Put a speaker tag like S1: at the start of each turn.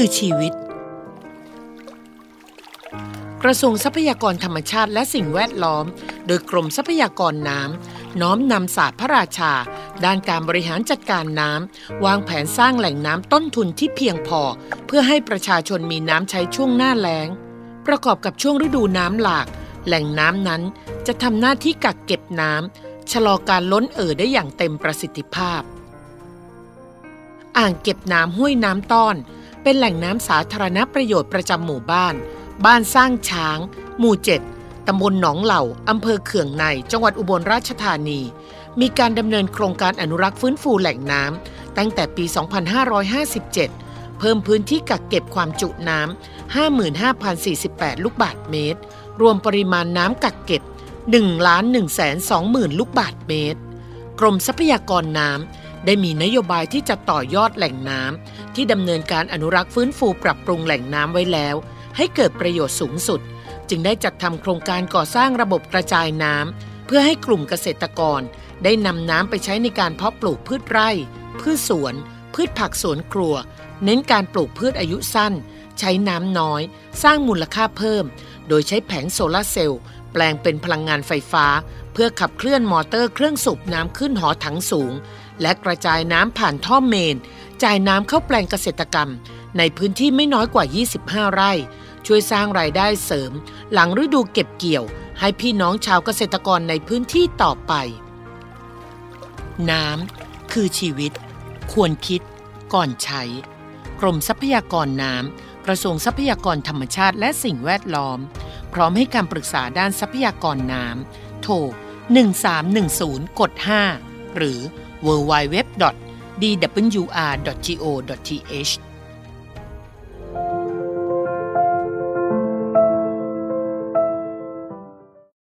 S1: คือชีวิต กระทรวงทรัพยากรธรรมชาติและสิ่งแวดล้อม โดยกรมทรัพยากรน้ำน้อมนำศาสตร์พระราชา ด้านการบริหารจัดการน้ำวางแผนสร้างแหล่งน้ำต้นทุนที่เพียงพอ เพื่อให้ประชาชนมีน้ำใช้ช่วงหน้าแล้ง ประกอบกับช่วงฤดูน้ำหลาก แหล่งน้ำนั้นจะทำหน้าที่กักเก็บน้ำชะลอการล้นเอ่อได้อย่างเต็มประสิทธิภาพ อ่างเก็บน้ำห้วยน้ำต้อน เป็นแหล่งน้ำสาธารณประโยชน์ประจำหมู่บ้าน บ้านสร้างช้าง หมู่เจ็ดตำบลหนองเหล่าอำเภอเขื่องใน จังหวัดอุบลราชธานี มีการดำเนินโครงการอนุรักษ์ฟื้นฟูแหล่งน้ำตั้งแต่ปี 2557 เพิ่มพื้นที่กักเก็บความจุน้ำ55,048 ลูกบาศก์เมตร รวมปริมาณน้ำกักเก็บ1 1 2 0 0 0 0ลูกบาศก์เมตร กรมทรัพยากรน้ำได้มีนโยบายที่จะต่อยอดแหล่งน้ำ ที่ดำเนินการอนุรักษ์ฟื้นฟูปรับปรุงแหล่งน้ำไว้แล้ว ให้เกิดประโยชน์สูงสุด จึงได้จัดทำโครงการก่อสร้างระบบกระจายน้ำเพื่อให้กลุ่มเกษตรกร ได้นำน้ำไปใช้ในการเพาะปลูกพืชไร่ พืชสวน พืชผักสวนครัว เน้นการปลูกพืชอายุสั้น ใช้น้ำน้อย สร้างมูลค่าเพิ่ม โดยใช้แผงโซลาร์เซลล์แปลงเป็นพลังงานไฟฟ้า เพื่อขับเคลื่อนมอเตอร์เครื่องสูบน้ำขึ้นหอถังสูง และกระจายน้ำผ่านท่อเมน จ่ายน้ำเข้าแปลงเกษตรกรรม ในพื้นที่ไม่น้อยกว่า 25 ไร่ ช่วยสร้างรายได้เสริม หลังฤดูเก็บเกี่ยว ให้พี่น้องชาวเกษตรกรในพื้นที่ต่อไป น้ำคือชีวิต ควรคิด ก่อนใช้ กรมทรัพยากรน้ำกระทรวงทรัพยากรธรรมชาติและสิ่งแวดล้อม พร้อมให้การปรึกษาด้านทรัพยากรน้ำโทร1310กด5หรือ www. dwr.go.th